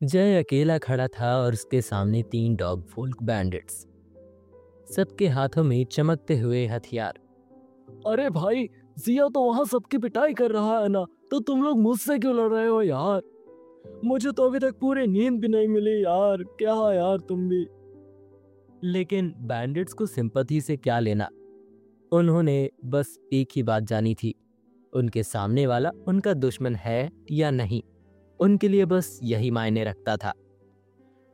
जय अकेला खड़ा था और उसके सामने तीन डॉग फोल्क बैंडिट्स सबके हाथों में चमकते हुए हथियार। अरे भाई, जिया तो वहाँ सबकी पिटाई कर रहा है ना तो तुम लोग मुझसे क्यों लड़ रहे हो यार? मुझे तो अभी तक पूरी नींद भी नहीं मिली यार, क्या यार तुम भी। लेकिन बैंडिट्स को सिंपथी से क्या लेना? उन्होंने बस एक ही बात जानी थी, उनके सामने वाला उनका दुश्मन है या नहीं? उनके लिए बस यही मायने रखता था।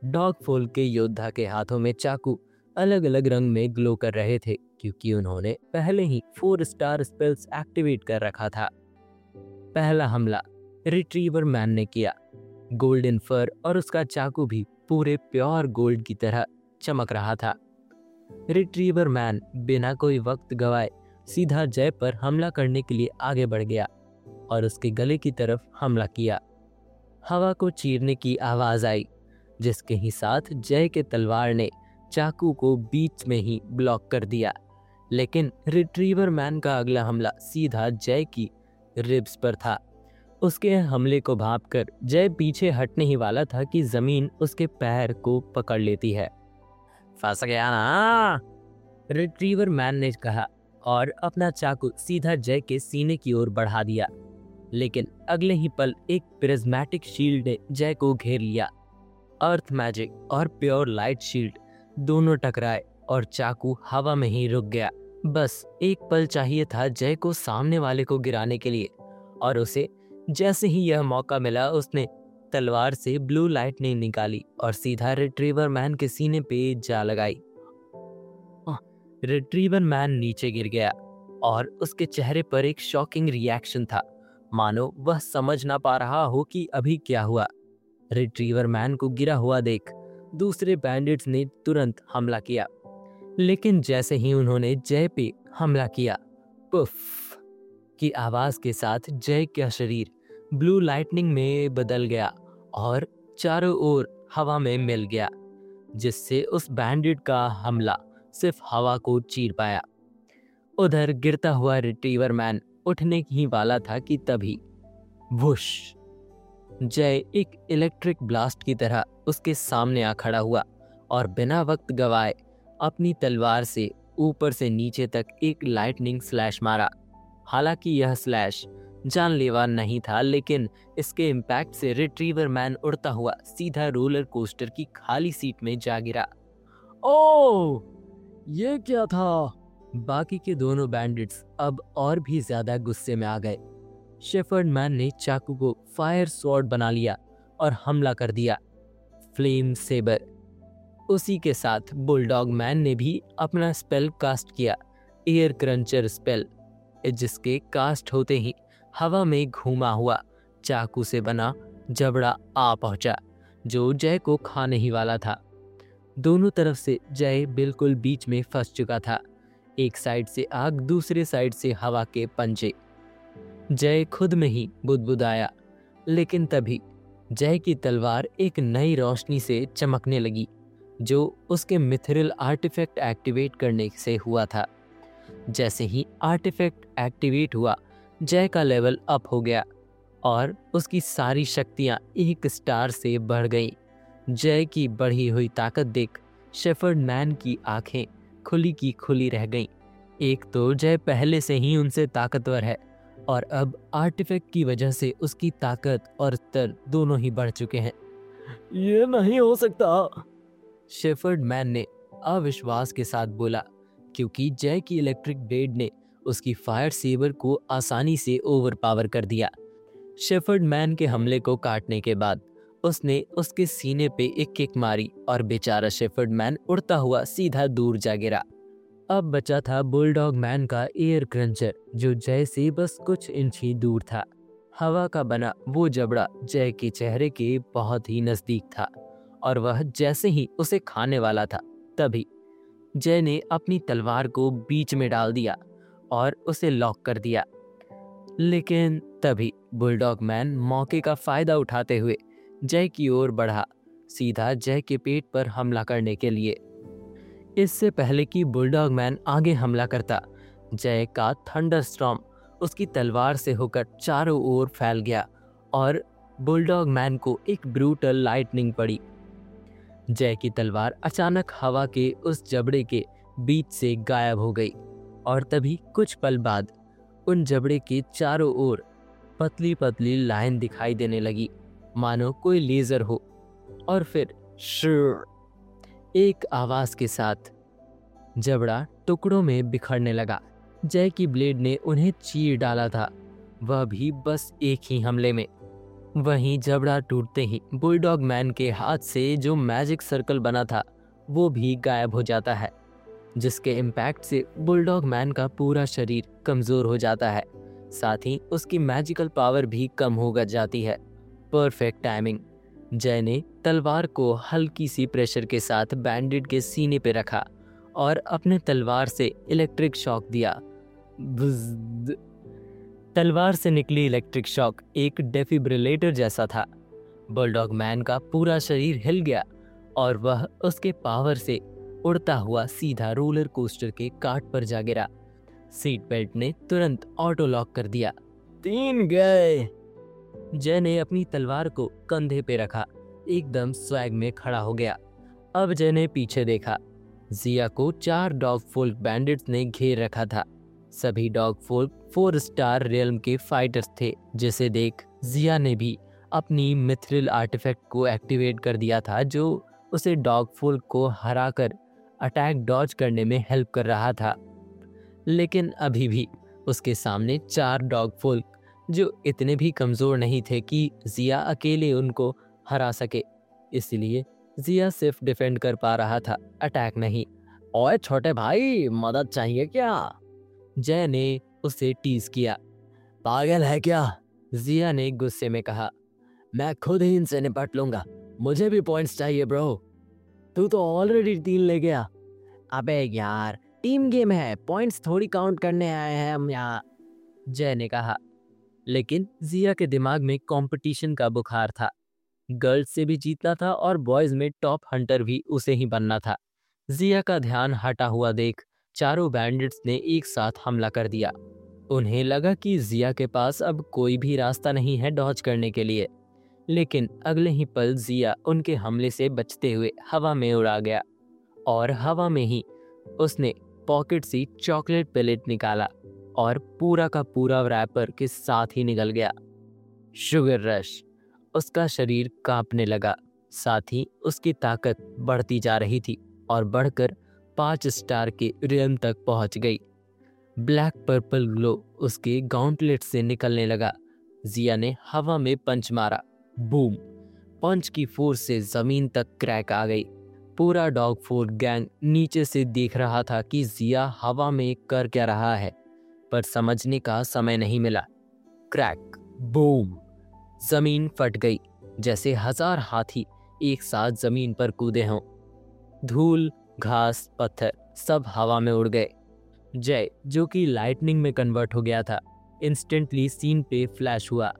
डॉग फोल के योद्धा के हाथों में चाकू अलग अलग रंग में ग्लो कर रहे थे, क्योंकि उन्होंने पहले ही फोर स्टार स्पेल्स एक्टिवेट कर रखा था। पहला हमला रिट्रीवर मैन ने किया। गोल्डन फर और उसका चाकू भी पूरे प्योर गोल्ड की तरह चमक रहा था। रिट्रीवर मैन बिना कोई वक्त गवाए सीधा जय पर हमला करने के लिए आगे बढ़ गया और उसके गले की तरफ़ हमला किया। हवा को चीरने की आवाज़ आई, जिसके ही साथ जय के तलवार ने चाकू को बीच में ही ब्लॉक कर दिया। लेकिन रिट्रीवर मैन का अगला हमला सीधा जय की रिब्स पर था। उसके हमले को भाप कर जय पीछे हटने ही वाला था कि ज़मीन उसके पैर को पकड़ लेती है। फंस गया ना? रिट्रीवर मैन ने कहा और अपना चाकू सीधा जय के सीने की ओर बढ़ा दिया। लेकिन अगले ही पल एक प्रिज्मेटिक शील्ड ने जय को घेर लिया। अर्थ मैजिक और प्योर लाइट शील्ड दोनों टकराए और चाकू हवा में ही रुक गया। बस एक पल चाहिए था जय को सामने वाले को गिराने के लिए और उसे जैसे ही यह मौका मिला उसने तलवार से ब्लू लाइट नहीं निकाली और सीधा रिट्रीवर मैन के सीने पे जा लगाई। रिट्रीवर मैन नीचे गिर गया और उसके चेहरे पर एक शॉकिंग रिएक्शन था। मानो वह समझ ना पा रहा हो कि अभी क्या हुआ। रिट्रीवर मैन को गिरा हुआ देख दूसरे बैंडिट्स ने तुरंत हमला किया। लेकिन जैसे ही उन्होंने जय पे हमला किया, पुफ, की आवाज़ के साथ जय का शरीर ब्लू लाइटनिंग में बदल गया और चारों ओर हवा में मिल गया, जिससे उस बैंडिट का हमला सिर्फ़ हवा को चीर पाया। उधर गिरता हुआ रिट्रीवर मैन उठने ही वाला था कि तभी, वुश! जय एक इलेक्ट्रिक ब्लास्ट की तरह उसके सामने आ खड़ा हुआ और बिना वक्त गवाए अपनी तलवार से ऊपर से नीचे तक एक लाइटनिंग स्लैश मारा। हालाँकि यह स्लैश जानलेवा नहीं था, लेकिन इसके इम्पैक्ट से रिट्रीवर मैन उड़ता हुआ सीधा रोलर कोस्टर की खाली सीट में जा गिरा। ओ ये क्या था? बाकी के दोनों बैंडिट्स अब और भी ज़्यादा गुस्से में आ गए। शेफर्ड मैन ने चाकू को फायर स्वॉर्ड बना लिया और हमला कर दिया। फ्लेम सेबर उसी के साथ बुलडॉग मैन ने भी अपना स्पेल कास्ट किया। एयर क्रंचर स्पेल जिसके कास्ट होते ही हवा में घूमा हुआ चाकू से बना जबड़ा आ पहुँचा, जो जय को खाने ही वाला था। दोनों तरफ़ से जय बिल्कुल बीच में फंस चुका था। एक साइड से आग, दूसरे साइड से हवा के पंजे। जय खुद में ही बुदबुदाया, लेकिन तभी जय की तलवार एक नई रोशनी से चमकने लगी, जो उसके मिथरिल आर्टिफैक्ट एक्टिवेट करने से हुआ था। जैसे ही आर्टिफैक्ट एक्टिवेट हुआ, जय का लेवल अप हो गया और उसकी सारी शक्तियाँ एक स्टार से बढ़ गईं। जय की बढ़ी हुई ताकत देख शेफर्ड मैन की आँखें खुली की खुली रह गईं। एक तो जय पहले से ही उनसे ताकतवर है और अब आर्टिफैक्ट की वजह से उसकी ताकत और स्तर दोनों ही बढ़ चुके हैं। ये नहीं हो सकता। शेफर्ड मैन ने अविश्वास के साथ बोला, क्योंकि जय की इलेक्ट्रिक ब्लेड ने उसकी फायर सेवर को आसानी से ओवरपावर कर दिया। शेफर्ड मैन के हमले को काटने के बाद उसने उसके सीने पे एक किक मारी और बेचारा शेफर्ड मैन उड़ता हुआ सीधा दूर जा गिरा। अब बचा था बुलडॉग मैन का एयर क्रंचर, जो जय से बस कुछ इंच ही दूर था। हवा का बना वो जबड़ा जय के चेहरे के बहुत ही नज़दीक था और वह जैसे ही उसे खाने वाला था, तभी जय ने अपनी तलवार को बीच में डाल दिया और उसे लॉक कर दिया। लेकिन तभी बुलडॉग मैन मौके का फ़ायदा उठाते हुए जय की ओर बढ़ा, सीधा जय के पेट पर हमला करने के लिए। इससे पहले कि बुलडॉग मैन आगे हमला करता, जय का थंडर उसकी तलवार से होकर चारों ओर फैल गया और बुलडॉग मैन को एक ब्रूटल लाइटनिंग पड़ी। जय की तलवार अचानक हवा के उस जबड़े के बीच से गायब हो गई और तभी कुछ पल बाद उन जबड़े के चारों ओर पतली पतली लाइन दिखाई देने लगी। मानो कोई लेजर हो। और फिर शुर एक आवाज़ के साथ जबड़ा टुकड़ों में बिखरने लगा। जय की ब्लेड ने उन्हें चीर डाला था। वह भी बस एक ही हमले में। वहीं जबड़ा टूटते ही बुलडॉग मैन के हाथ से जो मैजिक सर्कल बना था, वो भी गायब हो जाता है, जिसके इम्पैक्ट से बुलडॉग मैन का पूरा शरीर कमज़ोर हो जाता है। साथ ही उसकी मैजिकल पावर भी कम हो जाती है। परफेक्ट टाइमिंग जय ने तलवार को हल्की सी प्रेशर के साथ बैंडेड के सीने पे रखा और अपने तलवार से इलेक्ट्रिक शॉक दिया। तलवार से निकली इलेक्ट्रिक शॉक एक डेफिब्रिलेटर जैसा था। बुलडॉग मैन का पूरा शरीर हिल गया और वह उसके पावर से उड़ता हुआ सीधा रोलर कोस्टर के काट पर जा गिरा। सीट बेल्ट ने तुरंत ऑटो लॉक कर दिया। तीन गए। जय ने अपनी तलवार को कंधे पे रखा। एकदम स्वैग में खड़ा हो गया। अब जय ने पीछे देखा। जिया को चार डॉग फोल्क बैंडिट्स ने घेर रखा था। सभी dog folk four star realm के फाइटर्स थे, जिसे देख जिया ने भी अपनी मिथ्रिल आर्टिफैक्ट को एक्टिवेट कर दिया था, जो उसे डॉग फोल्क को हराकर अटैक डॉज करने में हेल्प कर रहा था। लेकिन अभी भी उसके सामने चार डॉग फोल्क जो इतने भी कमज़ोर नहीं थे कि जिया अकेले उनको हरा सके। इसलिए जिया सिर्फ़ डिफेंड कर पा रहा था, अटैक नहीं। ओए छोटे भाई, मदद चाहिए क्या? जय ने उसे टीज किया। पागल है क्या? जिया ने गुस्से में कहा। मैं खुद ही इनसे निपट लूँगा। मुझे भी पॉइंट्स चाहिए ब्रो तू तो ऑलरेडी तीन ले गया। अबे यार टीम गेम है। पॉइंट्स थोड़ी काउंट करने आए हैं हम यहाँ। जय ने कहा। लेकिन जिया के दिमाग में कंपटीशन का बुखार था। गर्ल्स से भी जीतना था और बॉयज़ में टॉप हंटर भी उसे ही बनना था। जिया का ध्यान हटा हुआ देख चारों बैंडिट्स ने एक साथ हमला कर दिया। उन्हें लगा कि जिया के पास अब कोई भी रास्ता नहीं है डॉज करने के लिए। लेकिन अगले ही पल जिया उनके हमले से बचते हुए हवा में उड़ा गया। और हवा में ही उसने पॉकेट से चॉकलेट पैलेट निकाला। और पूरा का पूरा रैपर के साथ ही निकल गया। शुगर रश, उसका शरीर कांपने लगा, साथ ही उसकी ताकत बढ़ती जा रही थी और बढ़कर पाँच स्टार के रियम तक पहुँच गई। ब्लैक पर्पल ग्लो उसके गाउंटलेट से निकलने लगा। जिया ने हवा में पंच मारा। बूम! पंच की फोर्स से ज़मीन तक क्रैक आ गई। पूरा डॉग फोर्ड गैंग नीचे से देख रहा था कि जिया हवा में कर क्या रहा है। पर समझने का समय नहीं मिला। क्रैक, बूम, ज़मीन फट गई, जैसे हज़ार हाथी एक साथ ज़मीन पर कूदे हों। धूल, घास, पत्थर सब हवा में उड़ गए। जय, जो कि लाइटनिंग में कन्वर्ट हो गया था इंस्टेंटली सीन पे फ्लैश हुआ।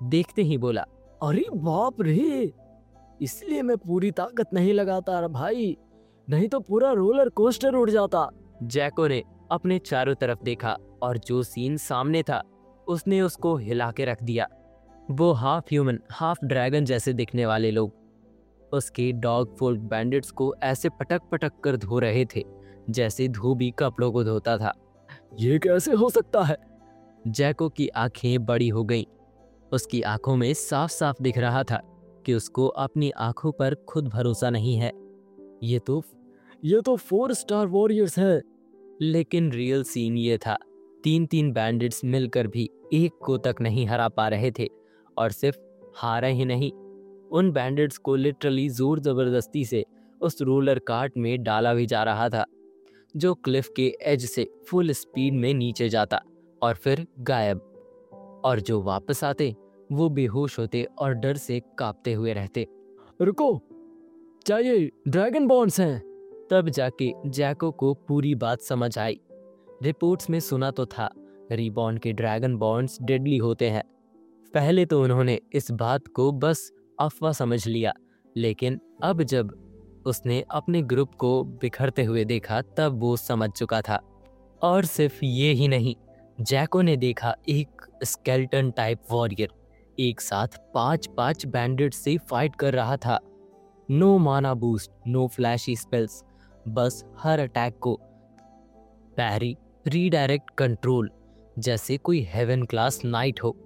देखते ही बोला, अरे बाप रे! इसलिए मैं पूरी ताकत नहीं लगाता भाई, नहीं तो पूरा रोलर कोस्टर उड़ जाता। जैको ने अपने चारों तरफ़ देखा और जो सीन सामने था, उसने उसको हिला के रख दिया। वो हाफ़ ह्यूमन हाफ़ ड्रैगन जैसे दिखने वाले लोग, उसके डॉग फोल्क बैंडिट्स को ऐसे पटक पटक कर धो रहे थे, जैसे धोबी कपड़ों को धोता था। ये कैसे हो सकता है? जैको की आँखें बड़ी हो गईं। उसकी आँखों में साफ़ साफ़ दिख रहा था कि उसको अपनी आँखों पर खुद भरोसा नहीं है। ये तो ये तो फोर स्टार वॉरियर्स है। लेकिन रियल सीन ये था। तीन तीन बैंडिट्स मिलकर भी एक को तक नहीं हरा पा रहे थे, और सिर्फ़ हारा ही नहीं, उन बैंडेड्स को लिटरली ज़ोर ज़बरदस्ती से उस रोलर कार्ट में डाला भी जा रहा था, जो क्लिफ के एज से फुल स्पीड में नीचे जाता और फिर गायब। और जो वापस आते, वो बेहोश होते और डर से कांपते हुए रहते। रुको चाहिए ड्रैगन बॉन्स हैं? तब जाके जैको को पूरी बात समझ आई। रिपोर्ट्स में सुना तो था रिबॉन्ड के ड्रैगन बॉन्ड्स डेडली होते हैं। पहले तो उन्होंने इस बात को बस अफवाह समझ लिया, लेकिन अब जब उसने अपने ग्रुप को बिखरते हुए देखा, तब वो समझ चुका था। और सिर्फ़ ये ही नहीं, जैको ने देखा एक स्केल्टन टाइप वॉरियर, एक साथ पाँच पाँच बैंडेड से फाइट कर रहा था। नो माना बूस्ट नो फ्लैशी स्पेल्स बस हर अटैक को पैरी रीडायरेक्ट कंट्रोल जैसे कोई हेवन क्लास नाइट हो।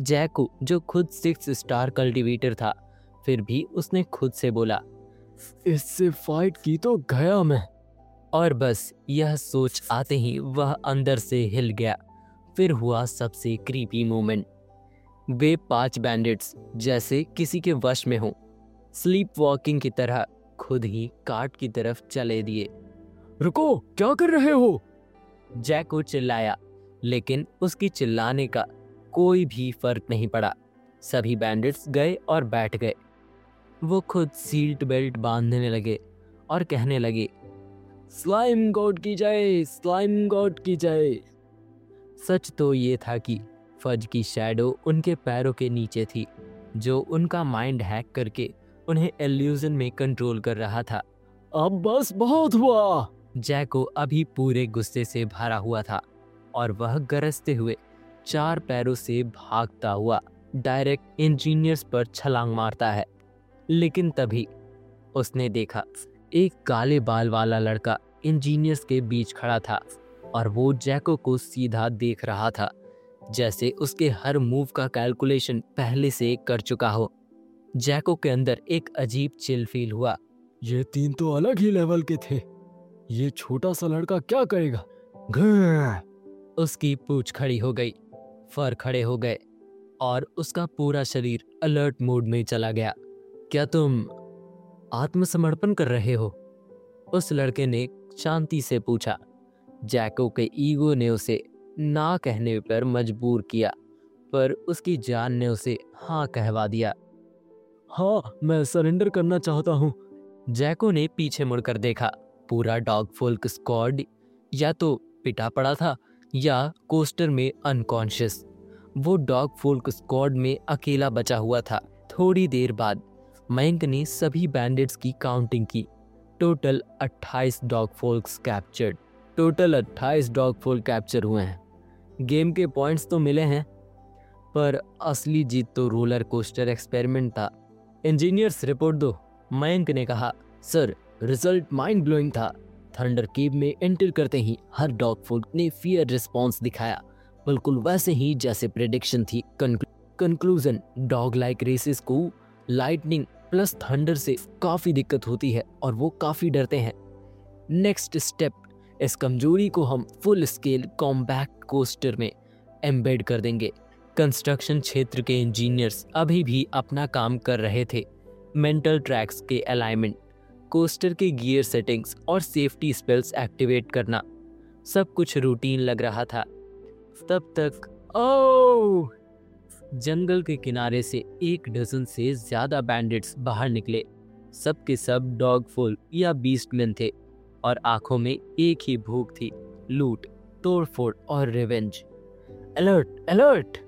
जैको, जो खुद सिक्स स्टार कल्टीवेटर था, फिर भी उसने खुद से बोला, इससे फाइट की तो गया मैं। और बस यह सोच आते ही वह अंदर से हिल गया। फिर हुआ सबसे क्रीपी मोमेंट वे पाँच बैंडिट्स जैसे किसी के वश में हो। स्लीप वॉकिंग की तरह खुद ही कार्ट की तरफ़ चले दिए। रुको क्या कर रहे हो? जैको चिल्लाया लेकिन उसकी चिल्लाने का कोई भी फ़र्क नहीं पड़ा। सभी बैंडिट्स गए और बैठ गए। वो खुद सीट बेल्ट बांधने लगे और कहने लगे स्लाइम गॉड की जाए स्लाइम गॉड की जाए सच तो ये था कि फज की शैडो उनके पैरों के नीचे थी जो उनका माइंड हैक करके उन्हें एल्यूजन में कंट्रोल कर रहा था। अब बस बहुत हुआ। जैको अभी पूरे गुस्से से भरा हुआ था और वह गरजते हुए चार पैरों से भागता हुआ डायरेक्ट इंजीनियर्स पर छलांग मारता है। लेकिन तभी उसने देखा एक काले बाल वाला लड़का इंजीनियर्स के बीच खड़ा था और वो जैको को सीधा देख रहा था जैसे उसके हर मूव का कैलकुलेशन पहले से कर चुका हो। जैको के अंदर एक अजीब चिल फील हुआ। ये तीन तो अलग ही लेवल के थे। ये छोटा सा लड़का क्या करेगा? उसकी पूछ खड़ी हो गई फर खड़े हो गए और उसका पूरा शरीर अलर्ट मोड में चला गया। क्या तुम आत्मसमर्पण कर रहे हो? उस लड़के ने शांति से पूछा। जैको के ईगो ने उसे ना कहने पर मजबूर किया पर उसकी जान ने उसे हाँ कहवा दिया। हाँ मैं सरेंडर करना चाहता हूँ। जैको ने पीछे मुड़कर देखा, पूरा डॉग फोल्क स्क्वाड, या तो पिटा पड़ा था, या कोस्टर में अनकॉन्शियस। वो डॉग फोल्क स्क्वाड में अकेला बचा हुआ था, थोड़ी देर बाद। मयंक ने सभी बैंडेड्स की काउंटिंग की। Total 28 dog folks captured total 28 dog folk capture हुए हैं। गेम के पॉइंट्स तो मिले हैं, पर असली जीत तो रोलर कोस्टर एक्सपेरिमेंट था। इंजीनियर्स रिपोर्ट दो, मयंक ने कहा, सर, रिज़ल्ट माइंड ब्लोइंग था। थंडर केव में एंटर करते ही हर डॉग फोल्क ने फियर रिस्पॉन्स दिखाया। बिल्कुल वैसे ही जैसे प्रिडिक्शन थी कंक्लूजन डॉग लाइक रेसेस को लाइटनिंग प्लस थंडर से काफ़ी दिक्कत होती है और वो काफ़ी डरते हैं। नेक्स्ट स्टेप, इस कमज़ोरी को हम फुल स्केल कॉम्बैक्ट कोस्टर में एम्बेड कर देंगे। कंस्ट्रक्शन क्षेत्र के इंजीनियर्स अभी भी अपना काम कर रहे थे। मेंटल ट्रैक्स के अलाइनमेंट कोस्टर के गियर सेटिंग्स और सेफ्टी स्पेल्स एक्टिवेट करना। सब कुछ रूटीन लग रहा था। तब तक ओ जंगल के किनारे से एक डजन से ज़्यादा बैंडिट्स बाहर निकले। सब के सब डॉग फुल या बीस्टमैन थे और आँखों में एक ही भूख थी। लूट, तोड़फोड़ और रिवेंज अलर्ट अलर्ट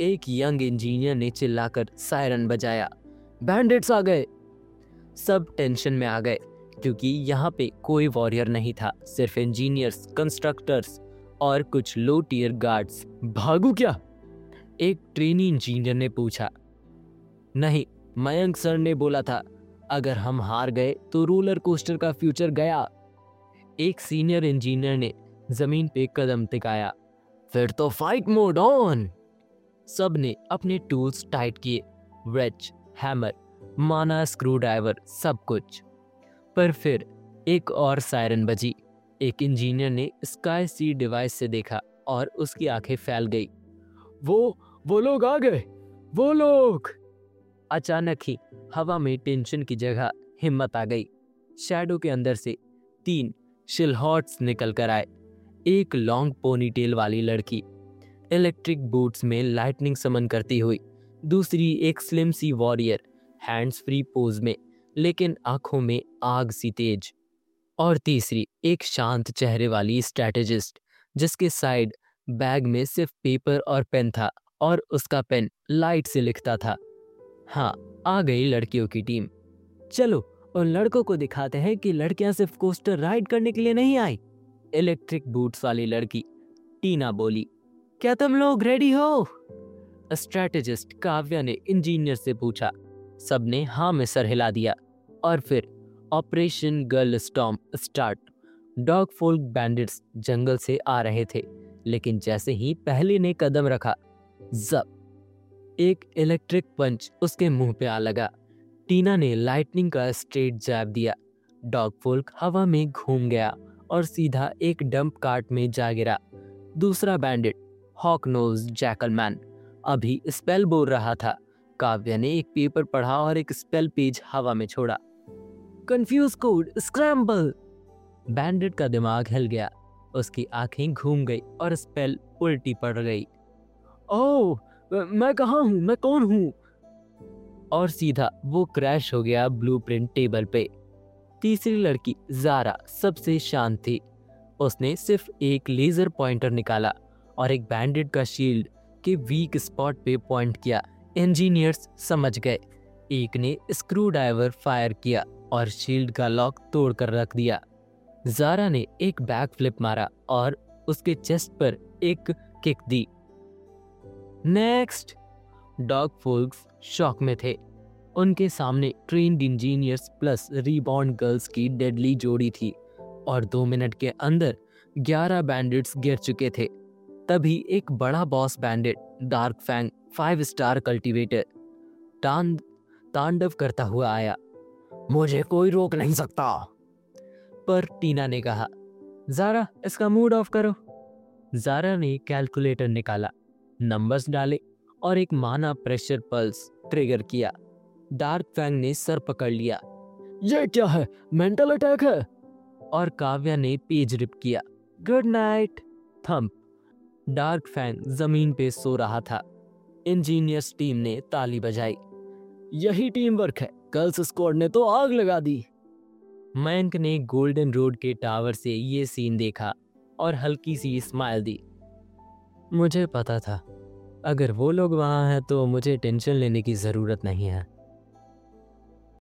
एक यंग इंजीनियर ने चिल्लाकर सायरन बजाया। बैंडिट्स आ गए! सब टेंशन में आ गए, क्योंकि यहाँ पे कोई वॉरियर नहीं था, सिर्फ़ इंजीनियर्स कंस्ट्रक्टर्स और कुछ लो टीयर गार्ड्स भागू क्या? एक ट्रेनी इंजीनियर ने पूछा। नहीं, मयंक सर ने बोला था, अगर हम हार गए तो रोलर कोस्टर का फ्यूचर गया। एक सीनियर इंजीनियर ने ज़मीन पे कदम टिकाया। फिर तो फाइट मोड ऑन सबने अपने टूल्स टाइट किए। वेच हैमर माना स्क्रू ड्राइवर सब कुछ। पर फिर एक और सायरन बजी। एक इंजीनियर ने स्काई सी डिवाइस से देखा और उसकी आँखें फैल गई। वो वो लोग आ गए। वो लोग! अचानक ही हवा में टेंशन की जगह हिम्मत आ गई। शैडो के अंदर से तीन शिलहॉट्स निकल कर आए। एक लॉन्ग पोनीटेल वाली लड़की इलेक्ट्रिक बूट्स में लाइटनिंग समन करती हुई। दूसरी एक स्लिम सी वॉरियर हैंड्स फ्री पोज में, लेकिन आँखों में आग सी तेज। और तीसरी एक शांत चेहरे वाली स्ट्रैटेजिस्ट जिसके साइड बैग में सिर्फ़ पेपर और पेन था और उसका पेन लाइट से लिखता था। हाँ आ गई लड़कियों की टीम चलो, उन लड़कों को दिखाते हैं कि लड़कियाँ सिर्फ़ कोस्टर राइड करने के लिए नहीं आई। इलेक्ट्रिक बूट्स वाली लड़की, टीना बोली क्या तुम लोग रेडी हो? स्ट्रेटेजिस्ट काव्या ने इंजीनियर से पूछा। सबने हाँ में सर हिला दिया और फिर operation girl storm start dog folk bandits जंगल से आ रहे थे, लेकिन जैसे ही पहले ने कदम रखा, जब एक इलेक्ट्रिक पंच उसके मुँह पे आ लगा। टीना ने लाइटनिंग का स्ट्रेट जैब दिया। डॉग फोल्क हवा में घूम गया और सीधा एक डंप कार्ट में जा गिरा। दूसरा बैंडिट हॉक नोज़ जैकलमैन। अभी स्पेल बोल रहा था। काव्या ने एक पेपर पढ़ा और एक स्पेल पेज हवा में छोड़ा। Confuse code, scramble. बैंडेड का दिमाग हिल गया। उसकी आँखें घूम गई और स्पेल उल्टी पड़ गई। ओह, मैं कहाँ हूँ? मैं कौन हूँ? और सीधा वो क्रैश हो गया ब्लूप्रिंट टेबल पे। तीसरी लड़की, जारा, सबसे शांत थी। उसने सिर्फ़ एक लेजर पॉइंटर निकाला। और एक बैंडेड का शील्ड के वीक स्पॉट पे पॉइंट किया। इंजीनियर्स समझ गए। एक ने स्क्रू ड्राइवर फायर किया और शील्ड का लॉक तोड़कर रख दिया। जारा ने एक बैक फ्लिप मारा और उसके चेस्ट पर एक किक दी। नेक्स्ट डॉग फोल्क्स शॉक में थे। उनके सामने trained engineers plus rebound girls की डेडली जोड़ी थी और दो मिनट के अंदर ग्यारह बैंडिट्स गिर चुके थे। तभी एक बड़ा boss bandit dark fang five star cultivator तांड तांडव करता हुआ आया। मुझे कोई रोक नहीं सकता। पर टीना ने कहा, जारा, इसका मूड ऑफ़ करो। जारा ने कैलकुलेटर निकाला नंबर्स डाले और एक माना प्रेशर पल्स ट्रिगर किया। डार्क फैंग ने सर पकड़ लिया। ये क्या है? मेंटल अटैक है? और काव्या ने पेज रिप किया। Good night thump dark fang ज़मीन पे सो रहा था। इंजीनियर्स टीम ने ताली बजाई। यही टीम वर्क है गर्ल्स स्क्वाड ने तो आग लगा दी। मयंक ने गोल्डन रोड के टावर से ये सीन देखा और हल्की सी स्माइल दी। मुझे पता था। अगर वो लोग वहाँ हैं तो मुझे टेंशन लेने की ज़रूरत नहीं है।